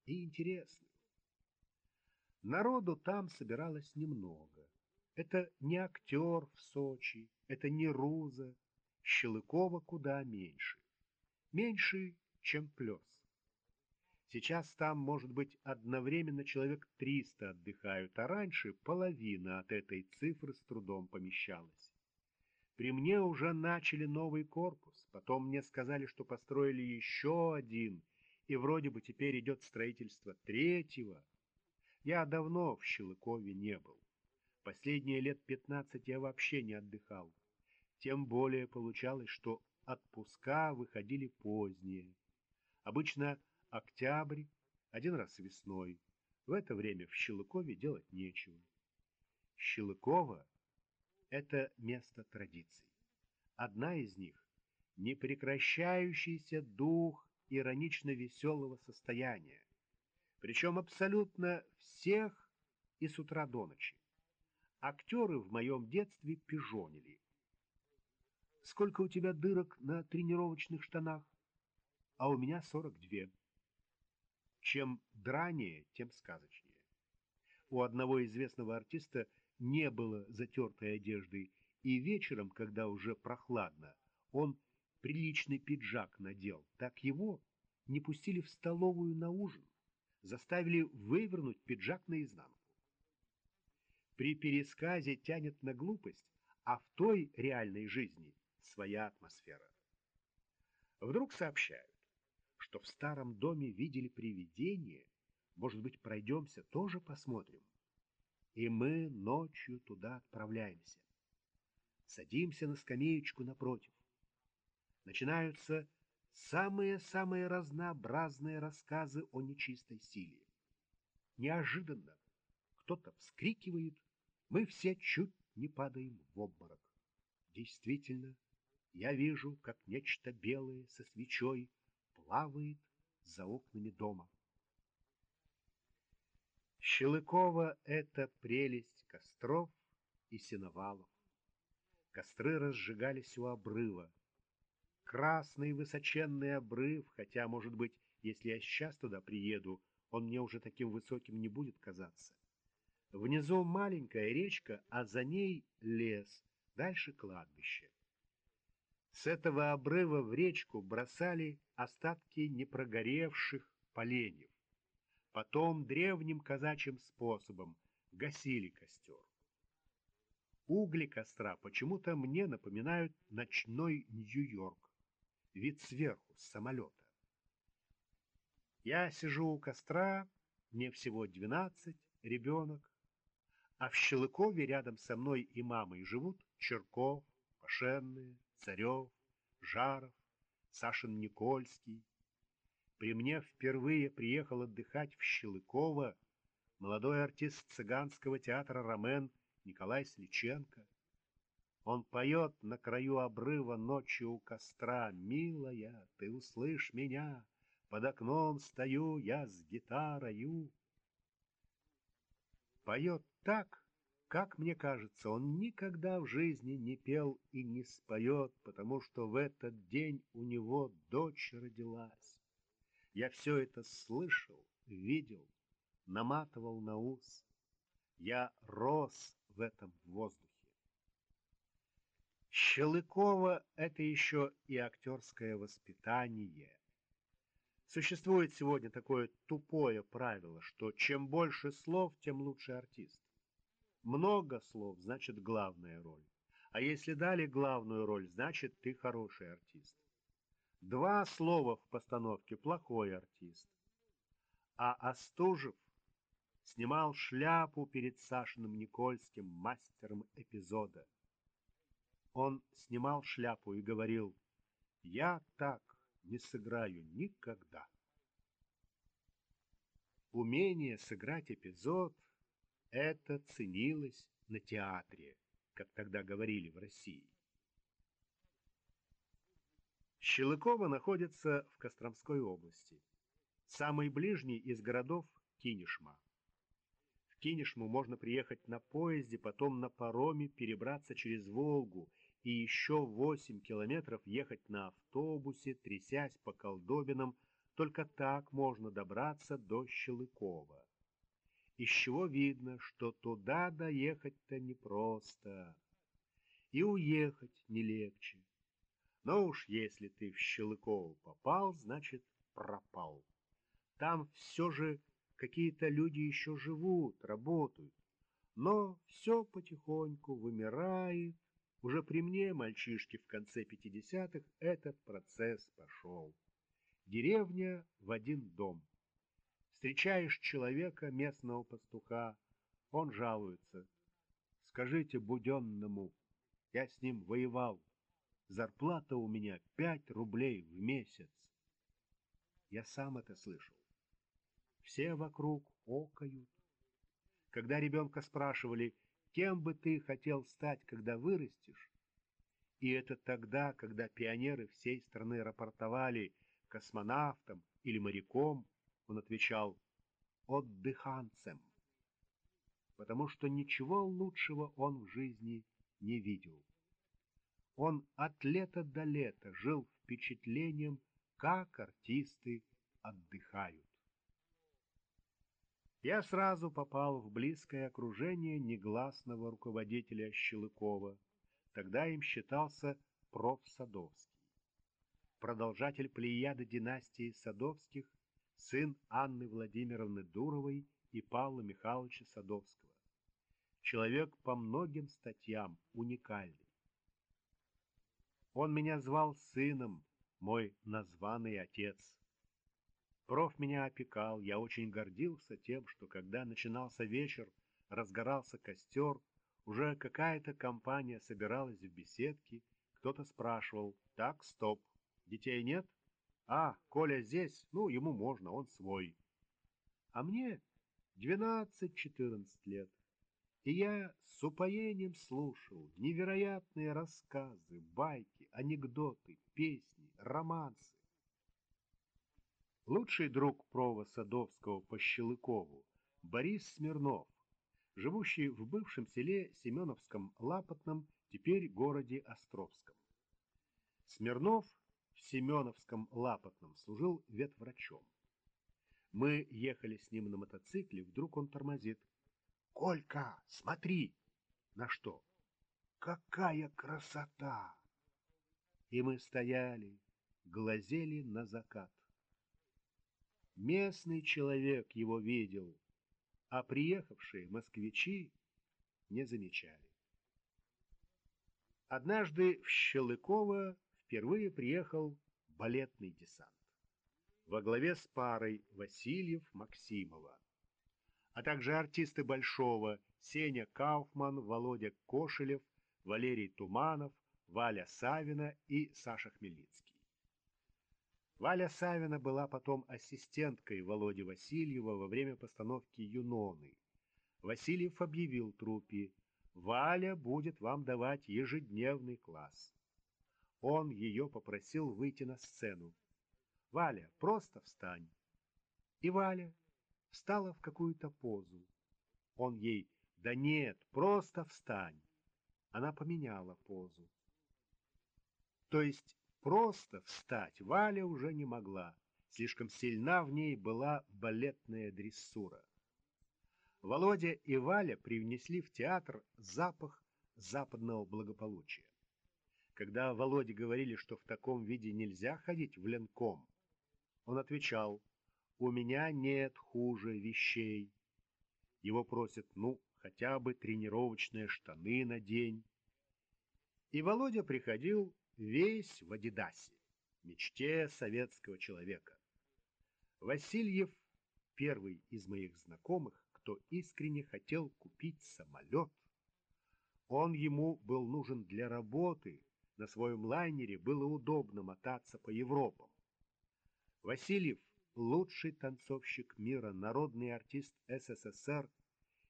и интересную. Народу там собиралось немного. Это не актер в Сочи, это не Руза, Щелыкова куда меньше. Меньше, чем Плес. Сейчас там, может быть, одновременно человек 300 отдыхают, а раньше половина от этой цифры с трудом помещалась. При мне уже начали новый корпус, потом мне сказали, что построили еще один, и вроде бы теперь идет строительство третьего. Я давно в Щелыкове не был. Последние лет пятнадцать я вообще не отдыхал. Тем более получалось, что отпуска выходили позднее. Обычно октябрь, один раз весной. В это время в Щелыкове делать нечего. Щелыково — это место традиций. Одна из них — непрекращающийся дух иронично веселого состояния, причем абсолютно всех и с утра до ночи. Актеры в моем детстве пижонили. Сколько у тебя дырок на тренировочных штанах? А у меня сорок две. Чем дранее, тем сказочнее. У одного известного артиста не было затертой одежды, и вечером, когда уже прохладно, он приличный пиджак надел. Так его не пустили в столовую на ужин, заставили вывернуть пиджак наизнанку. При пересказе тянет на глупость, а в той реальной жизни своя атмосфера. Вдруг сообщают, что в старом доме видели привидение, может быть, пройдемся, тоже посмотрим. И мы ночью туда отправляемся. Садимся на скамеечку напротив. Начинаются самые-самые разнообразные рассказы о нечистой силе. Неожиданно кто-то вскрикивает, мы все чуть не падаем в обморок. Действительно, я вижу, как нечто белое со свечой плавает за окнами дома. Щелыкова — это прелесть костров и сеновалов. Костры разжигались у обрыва. Красный высоченный обрыв, хотя, может быть, если я сейчас туда приеду, он мне уже таким высоким не будет казаться. Внизу маленькая речка, а за ней лес, дальше кладбище. С этого обрыва в речку бросали остатки непрогоревших поленьев. Потом древним казачьим способом гасили костер. Угли костра почему-то мне напоминают ночной Нью-Йорк, вид сверху, с самолета. Я сижу у костра, мне всего двенадцать, ребенок, а в Щелыкове рядом со мной и мамой живут Черков, Пашенные, Царев, Жаров, Сашин Никольский. При мне впервые приехал отдыхать в Щелыково молодой артист цыганского театра «Ромен» Николай Сличенко. Он поет на краю обрыва ночью у костра. «Милая, ты услышь меня, под окном стою я с гитарою». Поет так, как мне кажется, он никогда в жизни не пел и не споет, потому что в этот день у него дочь родилась. Я все это слышал, видел, наматывал на ус. Я рос в этом воздухе. Щелыкова — это еще и актерское воспитание. Существует сегодня такое тупое правило, что чем больше слов, тем лучше артист. Много слов — значит главная роль. А если дали главную роль, значит ты хороший артист. Два слова в постановке — плохой артист. А Остужев снимал шляпу перед Сашиным Никольским, мастером эпизода. Он снимал шляпу и говорил, «Я так не сыграю никогда». Умение сыграть эпизод — это ценилось на театре, как тогда говорили в России. Щелыково находится в Костромской области. Самый ближний из городов — Кинешма. Кинешму можно приехать на поезде, потом на пароме перебраться через Волгу и еще 8 километров ехать на автобусе, трясясь по колдобинам. Только так можно добраться до Щелыкова. Из чего видно, что туда доехать-то непросто. И уехать не легче. Но уж если ты в Щелыково попал, значит пропал. Там все же Какие-то люди еще живут, работают. Но все потихоньку вымирает. Уже при мне, мальчишки, в конце пятидесятых этот процесс пошел. Деревня в один дом. Встречаешь человека, местного пастуха, он жалуется. Скажите Буденному, я с ним воевал. Зарплата у меня пять рублей в месяц. Я сам это слышал. все вокруг окают. Когда ребенка спрашивали, кем бы ты хотел стать, когда вырастешь, и это тогда, когда пионеры всей страны рапортовали космонавтом или моряком, он отвечал «отдыханцем», потому что ничего лучшего он в жизни не видел. Он от лета до лета жил впечатлением, как артисты отдыхают. Я сразу попал в близкое окружение негласного руководителя Щелыкова. Тогда им считался проф. Садовский. Продолжатель плеяды династии Садовских, сын Анны Владимировны Дуровой и Павла Михайловича Садовского. Человек по многим статьям уникальный. Он меня звал сыном, мой названный отец. Проф меня опекал, я очень гордился тем, что когда начинался вечер, разгорался костер, уже какая-то компания собиралась в беседке, кто-то спрашивал, так, стоп, детей нет? А, Коля здесь, ну, ему можно, он свой. А мне 12-14 лет. И я с упоением слушал невероятные рассказы, байки, анекдоты, песни, романсы. Лучший друг Прова Садовского по Щелыкову Борис Смирнов, живущий в бывшем селе Семеновском Лапотном, теперь городе Островском. Смирнов в Семеновском Лапотном служил ветврачом. Мы ехали с ним на мотоцикле, вдруг он тормозит. Колька, смотри! На что? Какая красота! И мы стояли, глазели на закат. Местный человек его видел, а приехавшие москвичи не замечали. Однажды в Щелыково впервые приехал балетный десант во главе с парой Васильев-Максимова а также артисты Большого Сеня Кауфман, Володя Кошелев, Валерий Туманов, Валя Савина и Саша Хмельницкий. Валя Савина была потом ассистенткой Володи Васильева во время постановки «Юноны». Васильев объявил труппе «Валя будет вам давать ежедневный класс». Он ее попросил выйти на сцену. «Валя, просто встань». И Валя, встала в какую-то позу. Он ей «Да нет, просто встань». Она поменяла позу. То есть просто встать Валя уже не могла. Слишком сильна в ней была балетная дрессура. Володя и Валя привнесли в театр запах западного благополучия. Когда Володе говорили, что в таком виде нельзя ходить в ленком, он отвечал у меня нет хуже вещей. Его просят, ну, хотя бы тренировочные штаны на день. И Володя приходил весь в Адидасе, мечте советского человека. Васильев — первый из моих знакомых, кто искренне хотел купить самолет. Он ему был нужен для работы, на своем лайнере было удобно мотаться по Европам. Васильев лучший танцовщик мира, народный артист СССР,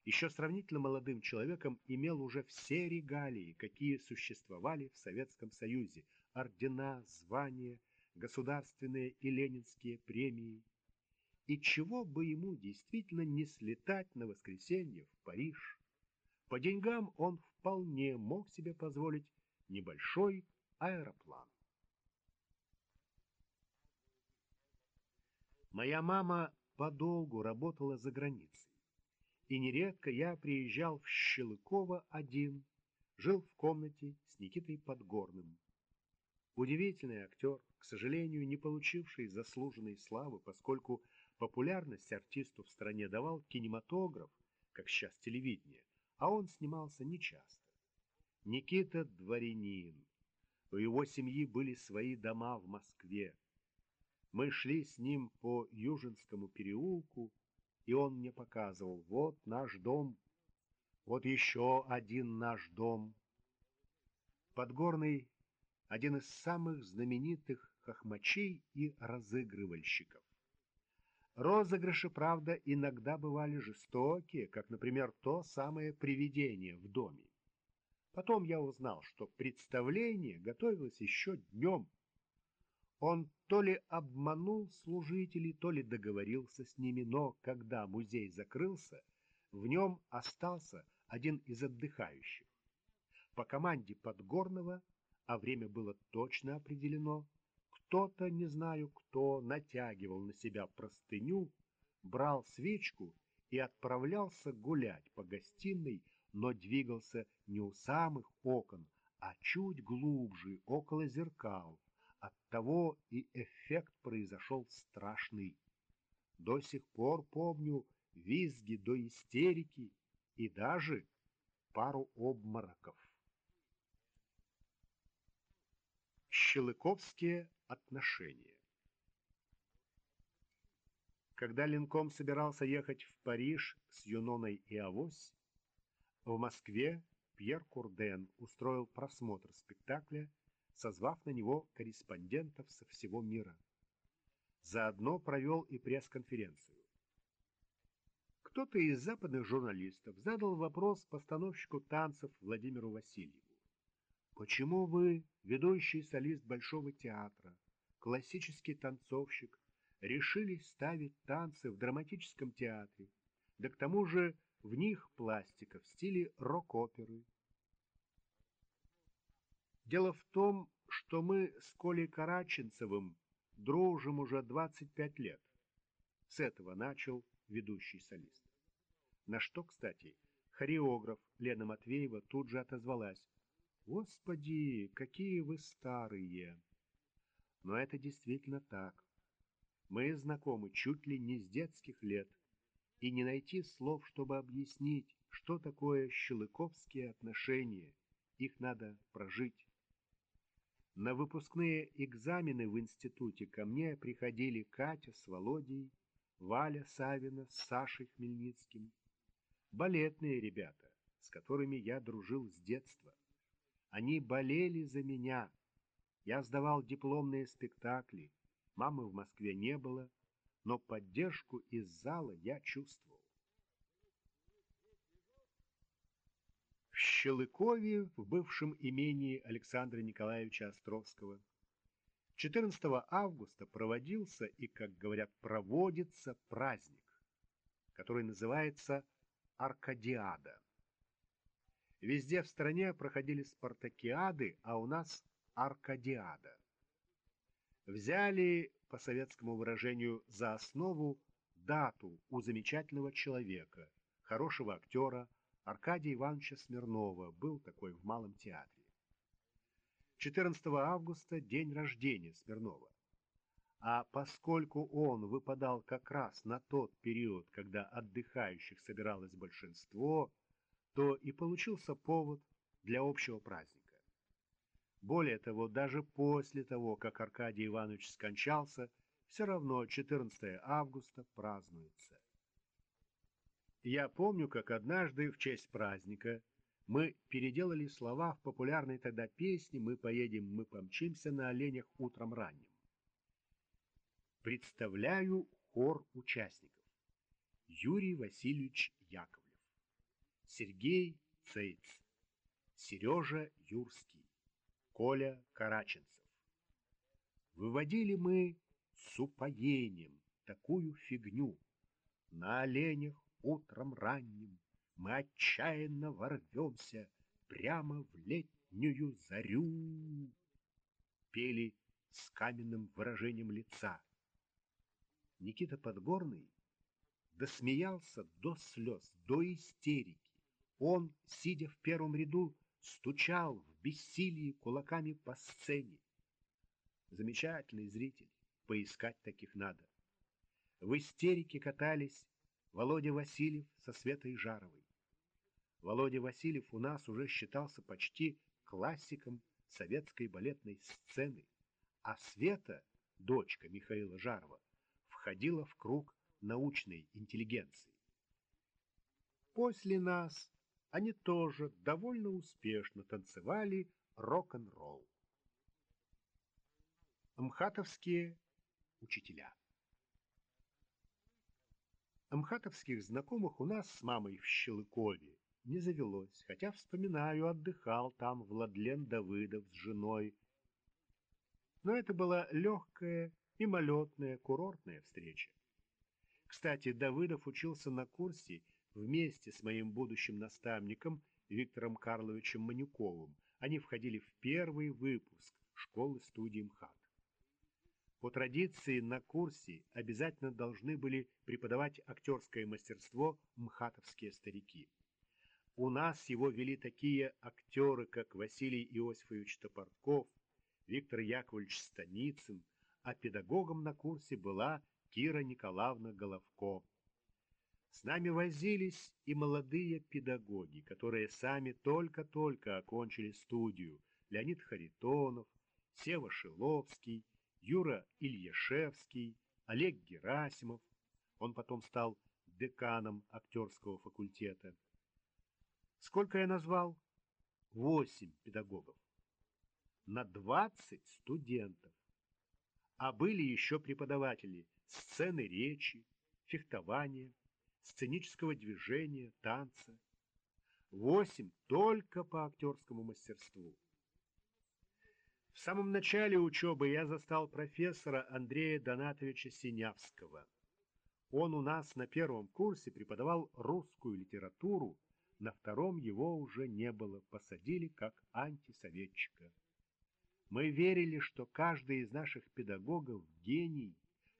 еще сравнительно молодым человеком имел уже все регалии, какие существовали в Советском Союзе, ордена, звания, государственные и ленинские премии. И чего бы ему действительно не слетать на воскресенье в Париж? По деньгам он вполне мог себе позволить небольшой аэроплан. Моя мама подолгу работала за границей, и нередко я приезжал в Щелыково один, жил в комнате с Никитой Подгорным. Удивительный актер, к сожалению, не получивший заслуженной славы, поскольку популярность артисту в стране давал кинематограф, как сейчас телевидение, а он снимался нечасто. Никита – дворянин. У его семьи были свои дома в Москве, мы шли с ним по Южинскому переулку, и он мне показывал, вот наш дом, вот еще один наш дом. Подгорный — один из самых знаменитых хохмачей и разыгрывальщиков. Розыгрыши, правда, иногда бывали жестокие, как, например, то самое привидение в доме. Потом я узнал, что представление готовилось еще днем. Он то ли обманул служителей, то ли договорился с ними, но когда музей закрылся, в нем остался один из отдыхающих. По команде Подгорного, а время было точно определено, кто-то, не знаю кто, натягивал на себя простыню, брал свечку и отправлялся гулять по гостиной, но двигался не у самых окон, а чуть глубже, около зеркал. Оттого и эффект произошел страшный. До сих пор помню визги до истерики и даже пару обмороков. Щелыковские отношения Когда Ленком собирался ехать в Париж с Юноной и Авось, в Москве Пьер Курден устроил просмотр спектакля, созвав на него корреспондентов со всего мира. Заодно провел и пресс-конференцию. Кто-то из западных журналистов задал вопрос постановщику танцев Владимиру Васильеву. Почему вы, ведущий солист Большого театра, классический танцовщик, решили ставить танцы в драматическом театре, да к тому же в них пластика в стиле рок-оперы? Дело в том, что мы с Колей Караченцевым дружим уже 25 лет. С этого начал ведущий солист. На что, кстати, хореограф Лена Матвеева тут же отозвалась. Господи, какие вы старые! Но это действительно так. Мы знакомы чуть ли не с детских лет, и не найти слов, чтобы объяснить, что такое щелыковские отношения. Их надо прожить. На выпускные экзамены в институте ко мне приходили Катя с Володей, Валя Савина с Сашей Хмельницким. Балетные ребята, с которыми я дружил с детства. Они болели за меня. Я сдавал дипломные спектакли. Мамы в Москве не было, но поддержку из зала я чувствовал. В Щелыкове, в бывшем имении Александра Николаевича Островского, 14 августа проводился и, как говорят, проводится праздник, который называется Аркадиада. Везде в стране проходили спартакиады, а у нас аркадиада. Взяли, по советскому выражению, за основу дату у замечательного человека, хорошего актера Аркадия Ивановича Смирнова, был такой в Малом театре. 14 августа – день рождения Смирнова. А поскольку он выпадал как раз на тот период, когда отдыхающих собиралось большинство – то и получился повод для общего праздника. Более того, даже после того, как Аркадий Иванович скончался, все равно 14 августа празднуется. Я помню, как однажды в честь праздника мы переделали слова в популярной тогда песне «Мы поедем, мы помчимся на оленях утром ранним». Представляю хор участников. Юрий Васильевич Яковлев. Сергей Цейц, Сережа Юрский, Коля Караченцев. Выводили мы с упоением такую фигню. На оленях утром ранним мы отчаянно ворвемся прямо в летнюю зарю. Пели с каменным выражением лица. Никита Подгорный досмеялся до слез, до истерики. Он, сидя в первом ряду, стучал бессилии кулаками по сцене. Замечательный зритель, поискать таких надо. В истерике катались Володя Васильев со Светой Жаровой. Володя Васильев у нас уже считался почти классиком советской балетной сцены, а Света, дочка Михаила Жарова, входила в круг научной интеллигенции. После нас они тоже довольно успешно танцевали рок-н-ролл. Мхатовские учителя Амхатовских знакомых у нас с мамой в Щелыкове не завелось, хотя, вспоминаю, отдыхал там Владлен Давыдов с женой. Но это была легкая, мимолетная, курортная встреча. Кстати, Давыдов учился на курсе вместе с моим будущим наставником Виктором Карловичем Манюковым. Они входили в первый выпуск школы-студии МХАТ. По традиции на курсе обязательно должны были преподавать актерское мастерство мхатовские старики. У нас его вели такие актеры, как Василий Иосифович Топорков, Виктор Яковлевич Станицын, а педагогом на курсе была Кира Николаевна Головко. С нами возились и молодые педагоги, которые сами только-только окончили студию. Леонид Харитонов, Сева Шиловский, Юра Ильяшевский, Олег Герасимов. Он потом стал деканом актерского факультета. Сколько я назвал? Восемь педагогов. На двадцать студентов. А были еще преподаватели сцены речи, фехтования, сценического движения, танца. Восемь только по актерскому мастерству. В самом начале учебы я застал профессора Андрея Донатовича Синявского. Он у нас на первом курсе преподавал русскую литературу, на втором его уже не было, посадили как антисоветчика. Мы верили, что каждый из наших педагогов гений,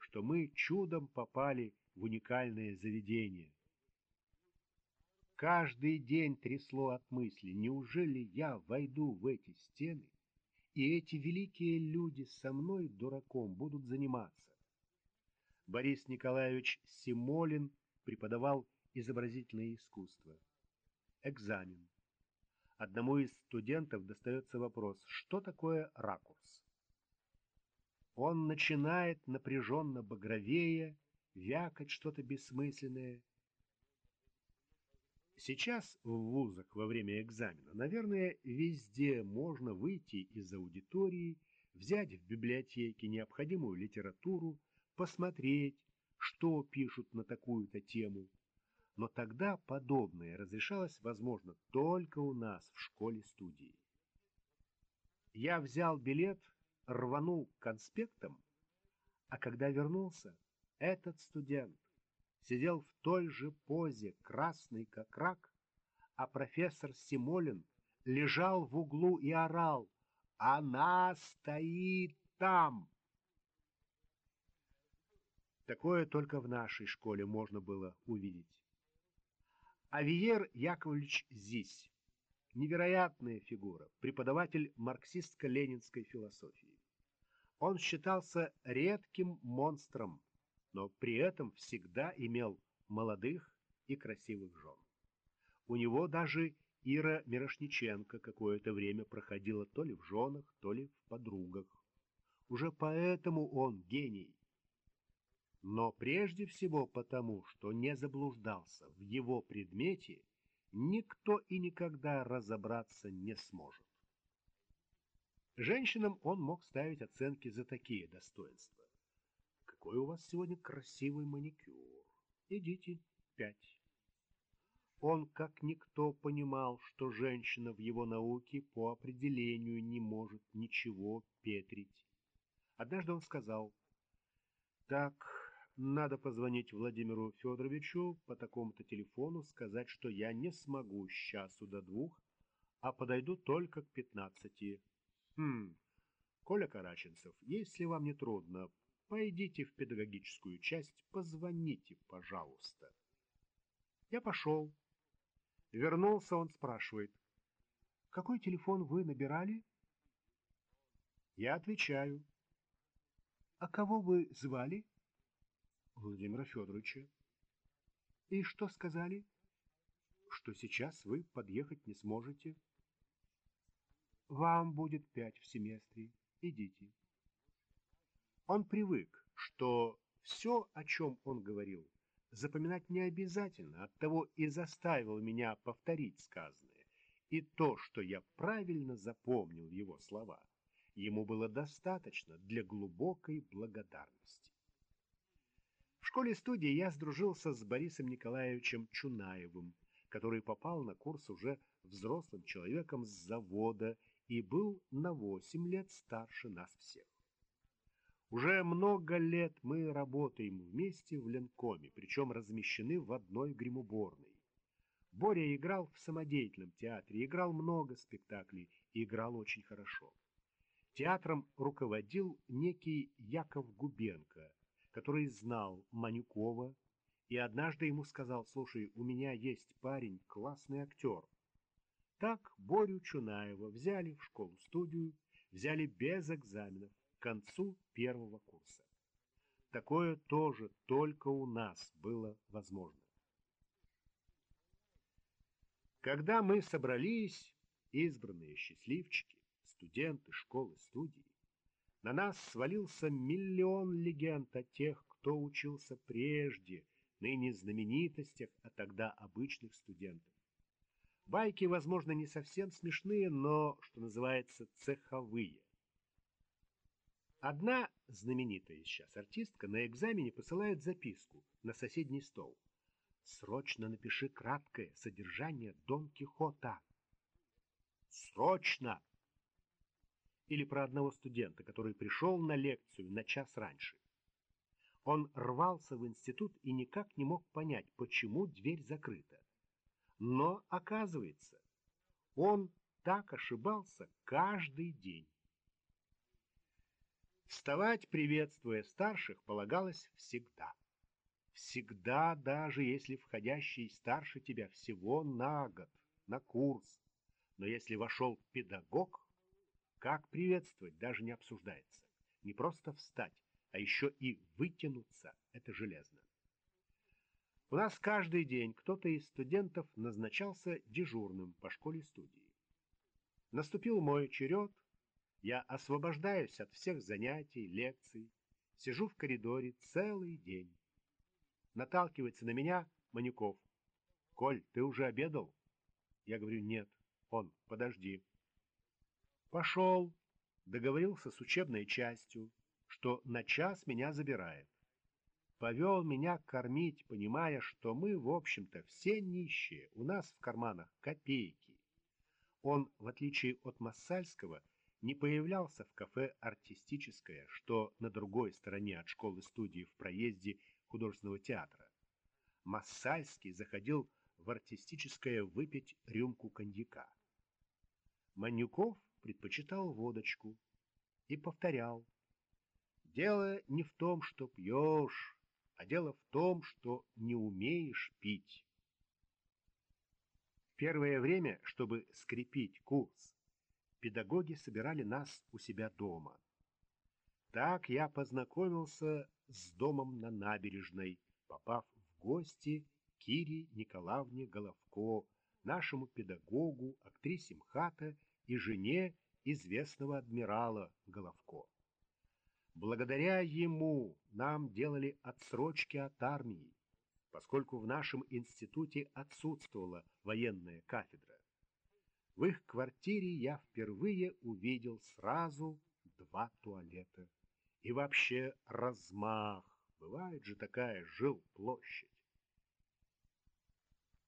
что мы чудом попали в уникальное заведение. Каждый день трясло от мысли, неужели я войду в эти стены и эти великие люди со мной, дураком, будут заниматься. Борис Николаевич Симолин преподавал изобразительное искусство. Экзамен. Одному из студентов достается вопрос, что такое ракурс. Он начинает напряженно багровее, вякать что-то бессмысленное, Сейчас в вузах во время экзамена, наверное, везде можно выйти из аудитории, взять в библиотеке необходимую литературу, посмотреть, что пишут на такую-то тему. Но тогда подобное разрешалось, возможно, только у нас в школе-студии. Я взял билет, рванул к конспектам, а когда вернулся, этот студент сидел в той же позе, красный как рак, а профессор Симолин лежал в углу и орал «Она стоит там!». Такое только в нашей школе можно было увидеть. Авиер Яковлевич Зись. Невероятная фигура, преподаватель марксистско-ленинской философии. Он считался редким монстром, но при этом всегда имел молодых и красивых жен. У него даже Ира Мирошниченко какое-то время проходила то ли в женах, то ли в подругах. Уже поэтому он гений. Но прежде всего потому, что не заблуждался в его предмете, никто и никогда разобраться не сможет. Женщинам он мог ставить оценки за такие достоинства. Какой у вас сегодня красивый маникюр. Идите, пять. Он, как никто, понимал, что женщина в его науке по определению не может ничего петрить. Однажды он сказал, «Так, надо позвонить Владимиру Федоровичу по такому-то телефону, сказать, что я не смогу с часу до двух, а подойду только к пятнадцати. Хм, Коля Караченцев, если вам не трудно, Пойдите в педагогическую часть, позвоните, пожалуйста. Я пошел. Вернулся, он спрашивает. Какой телефон вы набирали? Я отвечаю. А кого вы звали? Владимира Федоровича. И что сказали? Что сейчас вы подъехать не сможете. Вам будет пять в семестре. Идите. Он привык, что все, о чем он говорил, запоминать не обязательно, оттого и заставил меня повторить сказанное. И то, что я правильно запомнил его слова, ему было достаточно для глубокой благодарности. В школе-студии я сдружился с Борисом Николаевичем Чунаевым, который попал на курс уже взрослым человеком с завода и был на 8 лет старше нас всех. Уже много лет мы работаем вместе в Ленкоме, причем размещены в одной гримуборной. Боря играл в самодеятельном театре, играл много спектаклей и играл очень хорошо. Театром руководил некий Яков Губенко, который знал Манюкова, и однажды ему сказал, слушай, у меня есть парень, классный актер. Так Борю Чунаева взяли в школу-студию, взяли без экзаменов к концу первого курса. Такое тоже только у нас было возможно. Когда мы собрались, избранные счастливчики, студенты школы-студии, на нас свалился миллион легенд о тех, кто учился прежде, ныне знаменитостях, а тогда обычных студентов. Байки, возможно, не совсем смешные, но, что называется, цеховые. Одна знаменитая сейчас артистка на экзамене посылает записку на соседний стол. Срочно напиши краткое содержание Дон Кихота. Срочно! Или про одного студента, который пришел на лекцию на час раньше. Он рвался в институт и никак не мог понять, почему дверь закрыта. Но, оказывается, он так ошибался каждый день. Вставать, приветствуя старших, полагалось всегда. Всегда, даже если входящий старше тебя всего на год, на курс. Но если вошел педагог, как приветствовать, даже не обсуждается. Не просто встать, а еще и вытянуться — это железно. У нас каждый день кто-то из студентов назначался дежурным по школе-студии. Наступил мой черед, я освобождаюсь от всех занятий, лекций, сижу в коридоре целый день. Наталкивается на меня Манюков. «Коль, ты уже обедал?» Я говорю, «Нет». Он, «Подожди». Пошел, договорился с учебной частью, что на час меня забирает. Повел меня кормить, понимая, что мы, в общем-то, все нищие, у нас в карманах копейки. Он, в отличие от Массальского, не появлялся в кафе «Артистическое», что на другой стороне от школы-студии в проезде художественного театра. Массальский заходил в «Артистическое» выпить рюмку коньяка. Манюков предпочитал водочку и повторял. Дело не в том, что пьешь, а дело в том, что не умеешь пить. Первое время, чтобы скрепить курс, педагоги собирали нас у себя дома. Так я познакомился с домом на набережной, попав в гости к Кире Николаевне Головко, нашему педагогу, актрисе МХАТа и жене известного адмирала Головко. Благодаря ему нам делали отсрочки от армии, поскольку в нашем институте отсутствовала военная кафедра. В их квартире я впервые увидел сразу два туалета. И вообще размах. Бывает же такая жилплощадь.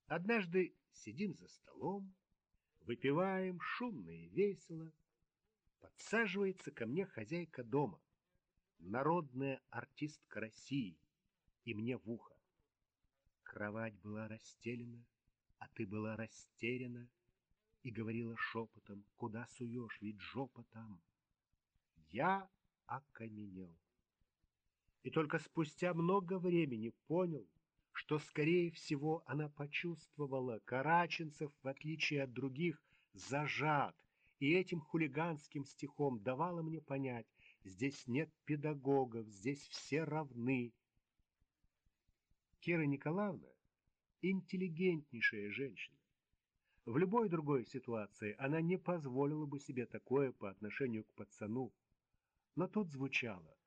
Однажды сидим за столом, Выпиваем шумно и весело. Подсаживается ко мне хозяйка дома, народная артистка России, и мне в ухо. Кровать была расстелена, а ты была растеряна, и говорила шепотом, куда суешь, ведь жопа там. Я окаменел. И только спустя много времени понял, что, скорее всего, она почувствовала, Караченцев, в отличие от других, зажат, и этим хулиганским стихом давала мне понять, здесь нет педагогов, здесь все равны. Кира Николаевна — интеллигентнейшая женщина. В любой другой ситуации она не позволила бы себе такое по отношению к пацану. Но тут звучало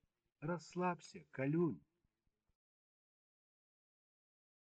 «Расслабься, Калюнь,